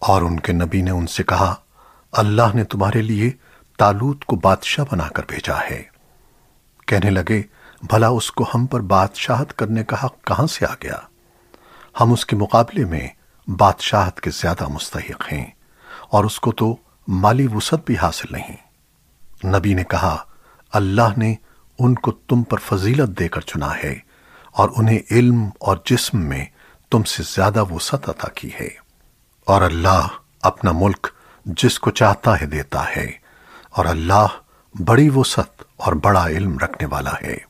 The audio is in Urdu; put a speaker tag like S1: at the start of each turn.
S1: اور ان کے نبی نے ان سے کہا، اللہ نے تمہارے لیے تالوت کو بادشاہ بنا کر بھیجا ہے۔ کہنے لگے، بھلا اس کو ہم پر بادشاہت کرنے کا حق کہاں سے آ گیا؟ ہم اس کے مقابلے میں بادشاہت کے زیادہ مستحق ہیں اور اس کو تو مالی وسعت بھی حاصل نہیں۔ نبی نے کہا، اللہ نے ان کو تم پر فضیلت دے کر چنا ہے اور انہیں علم اور جسم میں تم سے زیادہ وسعت عطا کی ہے۔ اور اللہ اپنا ملک جس کو چاہتا ہے دیتا ہے اور اللہ بڑی وسعت اور بڑا علم رکھنے والا ہے۔